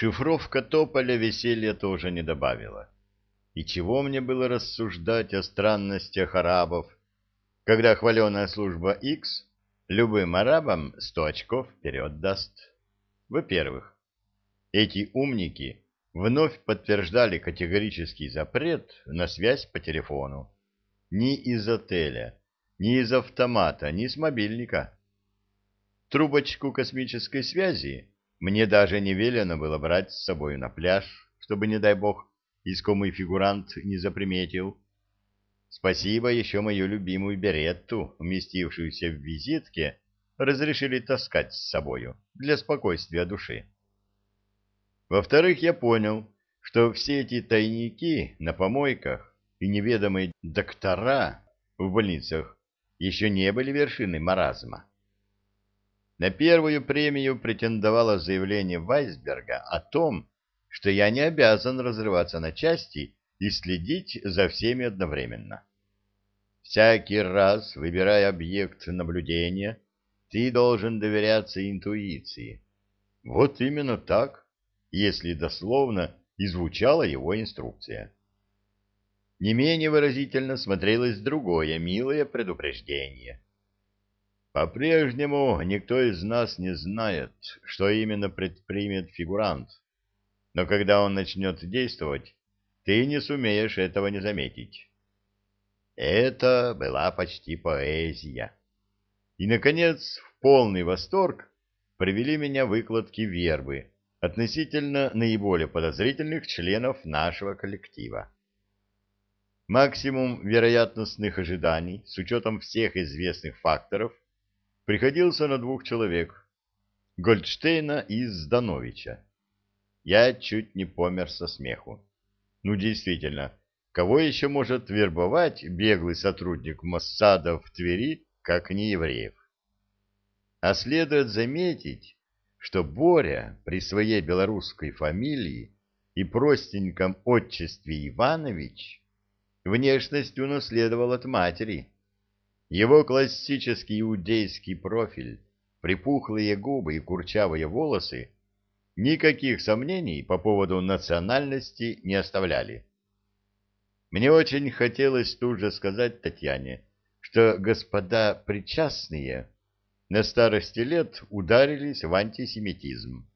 Шифровка тополя веселья тоже не добавила. И чего мне было рассуждать о странностях арабов, когда хваленая служба X любым арабам сто очков вперед даст? Во-первых, эти умники вновь подтверждали категорический запрет на связь по телефону. Ни из отеля, ни из автомата, ни с мобильника. Трубочку космической связи мне даже не велено было брать с собой на пляж, чтобы, не дай бог, искомый фигурант не заприметил. Спасибо еще мою любимую беретту, уместившуюся в визитке, разрешили таскать с собою для спокойствия души. Во-вторых, я понял, что все эти тайники на помойках и неведомые доктора в больницах еще не были вершиной маразма. На первую премию претендовало заявление Вайсберга о том, что я не обязан разрываться на части и следить за всеми одновременно. Всякий раз, выбирая объект наблюдения, ты должен доверяться интуиции. Вот именно так, если дословно и звучала его инструкция. Не менее выразительно смотрелось другое милое предупреждение. По-прежнему никто из нас не знает, что именно предпримет фигурант, но когда он начнет действовать, ты не сумеешь этого не заметить. Это была почти поэзия. И, наконец, в полный восторг привели меня выкладки вербы относительно наиболее подозрительных членов нашего коллектива. Максимум вероятностных ожиданий с учетом всех известных факторов приходился на двух человек — Гольдштейна и Здановича. Я чуть не помер со смеху. Ну, действительно, кого еще может вербовать беглый сотрудник Моссада в Твери, как не евреев? А следует заметить, что Боря при своей белорусской фамилии и простеньком отчестве Иванович внешность унаследовал от матери. Его классический иудейский профиль, припухлые губы и курчавые волосы никаких сомнений по поводу национальности не оставляли. Мне очень хотелось тут же сказать Татьяне, что господа причастные на старости лет ударились в антисемитизм.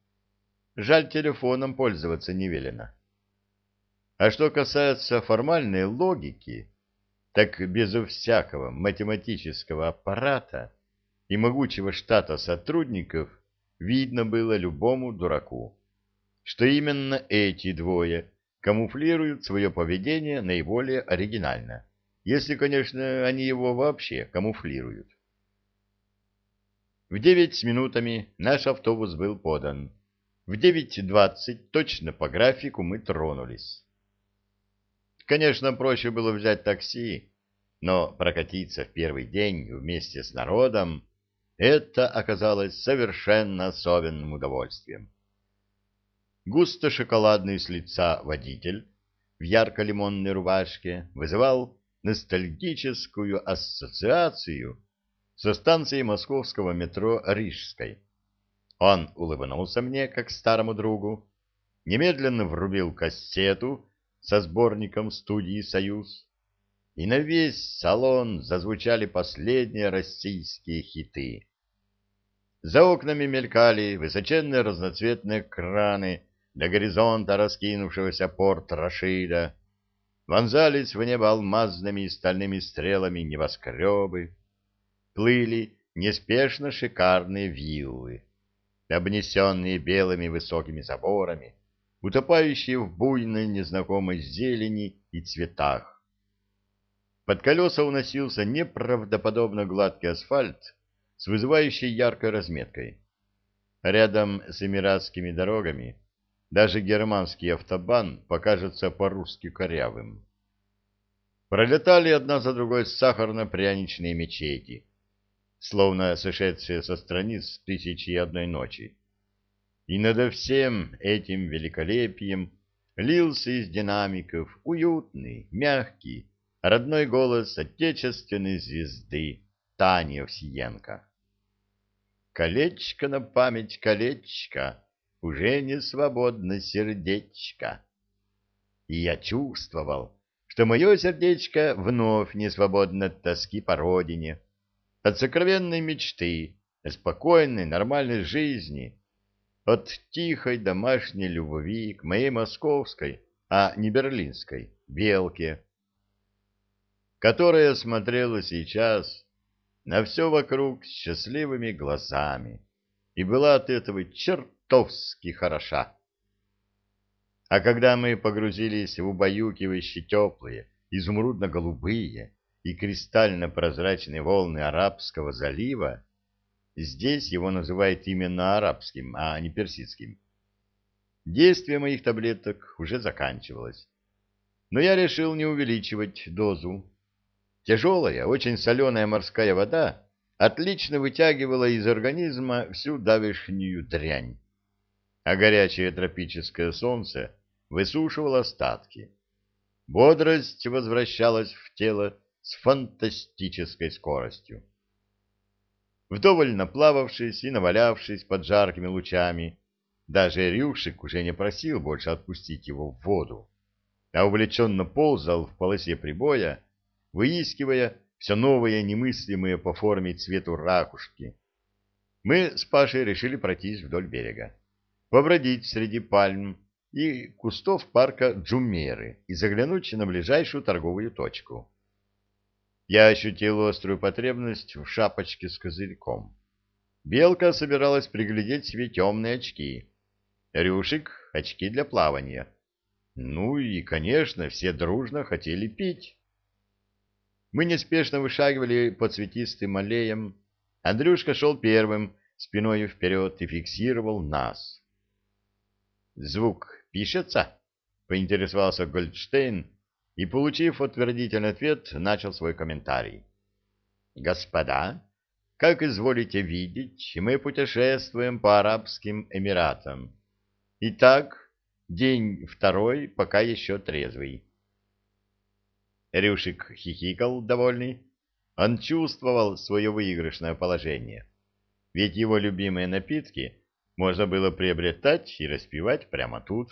Жаль, телефоном пользоваться не велено. А что касается формальной логики, так безо всякого математического аппарата и могучего штата сотрудников видно было любому дураку, что именно эти двое камуфлируют свое поведение наиболее оригинально, если, конечно, они его вообще камуфлируют. В девять с минутами наш автобус был подан. В девять двадцать точно по графику мы тронулись. Конечно, проще было взять такси, но прокатиться в первый день вместе с народом — это оказалось совершенно особенным удовольствием. Густо-шоколадный с лица водитель в ярко-лимонной рубашке вызывал ностальгическую ассоциацию со станции московского метро Рижской. Он улыбнулся мне, как старому другу, немедленно врубил кассету со сборником студии «Союз», и на весь салон зазвучали последние российские хиты. За окнами мелькали высоченные разноцветные краны до горизонта раскинувшегося порт Рашида, вонзались в небо алмазными и стальными стрелами небоскребы, плыли неспешно шикарные виллы, обнесенные белыми высокими заборами, утопающие в буйной незнакомой зелени и цветах. Под колеса уносился неправдоподобно гладкий асфальт с вызывающей яркой разметкой. Рядом с эмиратскими дорогами даже германский автобан покажется по-русски корявым. Пролетали одна за другой сахарно-пряничные мечети, словно сошедшие со страниц «Тысячи и одной ночи». И над всем этим великолепием лился из динамиков уютный, мягкий, родной голос отечественной звезды Тани Овсиенко. «Колечко на память, колечко!» уже не свободно сердечко. И я чувствовал, что мое сердечко вновь не свободно от тоски по родине, от сокровенной мечты спокойной, нормальной жизни, от тихой домашней любви к моей московской, а не берлинской, белке, которая смотрела сейчас на все вокруг счастливыми глазами и была от этого чертовски хороша. А когда мы погрузились в убаюкивающие теплые, изумрудно-голубые и кристально-прозрачные волны Арабского залива, здесь его называют именно арабским, а не персидским, действие моих таблеток уже заканчивалось. Но я решил не увеличивать дозу. Тяжелая, очень соленая морская вода отлично вытягивала из организма всю давешнюю дрянь, а горячее тропическое солнце высушивало остатки. Бодрость возвращалась в тело с фантастической скоростью. Вдоволь наплававшись и навалявшись под жаркими лучами, даже Рюшик уже не просил больше отпустить его в воду, а увлеченно ползал в полосе прибоя, выискивая все новые немыслимые по форме и цвету ракушки. Мы с Пашей решили пройтись вдоль берега, побродить среди пальм и кустов парка Джумеры и заглянуть на ближайшую торговую точку. Я ощутил острую потребность в шапочке с козырьком. Белка собиралась приглядеть себе темные очки. Рюшик — очки для плавания. Ну и, конечно, все дружно хотели пить. Мы неспешно вышагивали по цветистым аллеям. Андрюшка шел первым, спиной вперед, и фиксировал нас. «Звук пишется?» — поинтересовался Гольдштейн, и, получив утвердительный ответ, начал свой комментарий. «Господа, как изволите видеть, мы путешествуем по Арабским Эмиратам. Итак, день второй, пока еще трезвый». Рюшик хихикал, довольный. Он чувствовал свое выигрышное положение. Ведь его любимые напитки можно было приобретать и распивать прямо тут.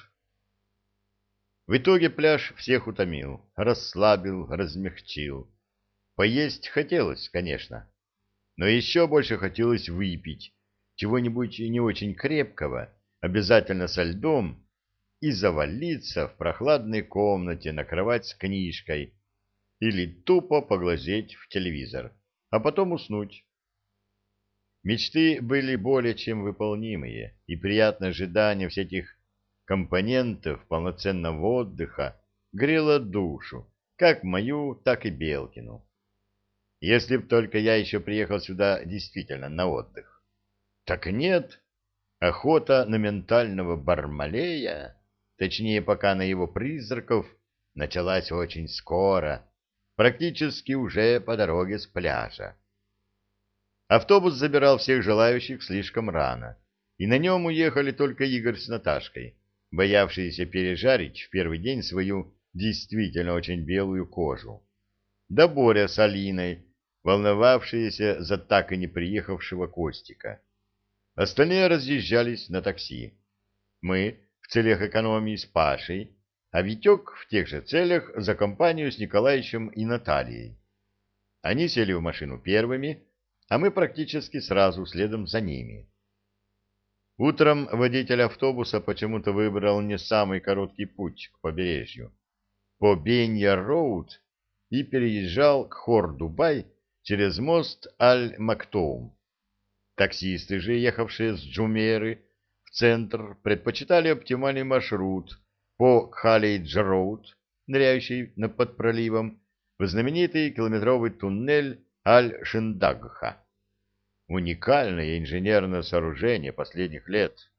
В итоге пляж всех утомил, расслабил, размягчил. Поесть хотелось, конечно, но еще больше хотелось выпить чего-нибудь не очень крепкого, обязательно со льдом, и завалиться в прохладной комнате на кровать с книжкой или тупо поглазеть в телевизор, а потом уснуть. Мечты были более чем выполнимые, и приятное ожидание всех этих компонентов полноценного отдыха грело душу, как мою, так и Белкину. Если б только я еще приехал сюда действительно на отдых. Так нет, охота на ментального бармалея, точнее пока на его призраков, началась очень скоро, практически уже по дороге с пляжа. Автобус забирал всех желающих слишком рано, и на нем уехали только Игорь с Наташкой, боявшиеся пережарить в первый день свою действительно очень белую кожу. Да Боря с Алиной, волновавшиеся за так и не приехавшего Костика. Остальные разъезжались на такси. Мы в целях экономии с Пашей, а Витек в тех же целях за компанию с Николаевичем и Натальей. Они сели в машину первыми, а мы практически сразу следом за ними. Утром водитель автобуса почему-то выбрал не самый короткий путь к побережью. По Бенья-Роуд и переезжал к Хор-Дубай через мост Аль-Мактоум. Таксисты же, ехавшие с Джумеры в центр, предпочитали оптимальный маршрут по Халейдж-Роуд, ныряющий под проливом, в знаменитый километровый туннель Аль-Шиндагха уникальное инженерное сооружение последних лет.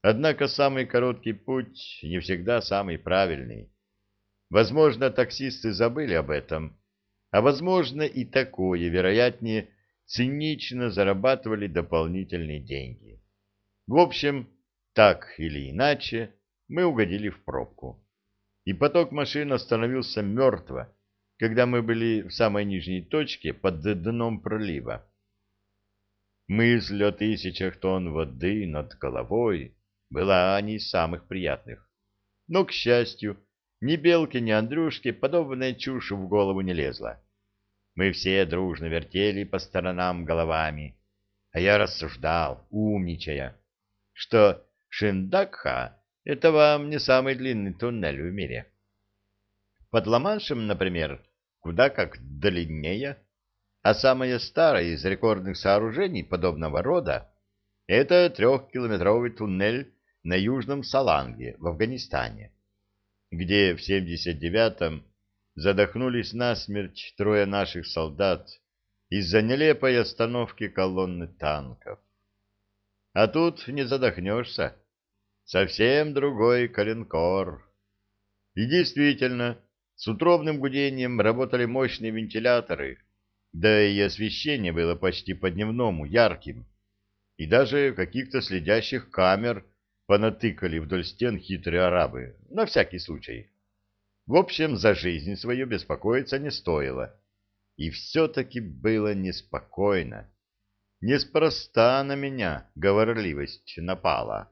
Однако самый короткий путь не всегда самый правильный. Возможно, таксисты забыли об этом, а возможно и такое, вероятнее, цинично зарабатывали дополнительные деньги. В общем, так или иначе, мы угодили в пробку. И поток машин остановился мертво, когда мы были в самой нижней точке под дном пролива. Мысль о тысячах тонн воды над головой была не из самых приятных. Но, к счастью, ни Белке, ни Андрюшке подобная чушь в голову не лезла. Мы все дружно вертели по сторонам головами, а я рассуждал, умничая, что Шиндакха — это вам не самый длинный туннель в мире. Под Ла-Маншем, например, куда как длиннее, а самое старое из рекордных сооружений подобного рода — это трехкилометровый туннель на Южном Саланге в Афганистане, где в 79-м задохнулись насмерть трое наших солдат из-за нелепой остановки колонны танков. А тут не задохнешься. Совсем другой коленкор. И действительно, с утробным гудением работали мощные вентиляторы, да и освещение было почти по-дневному, ярким. И даже каких-то следящих камер понатыкали вдоль стен хитрые арабы, на всякий случай. В общем, за жизнь свою беспокоиться не стоило. И все-таки было неспокойно. Неспроста на меня говорливость напала.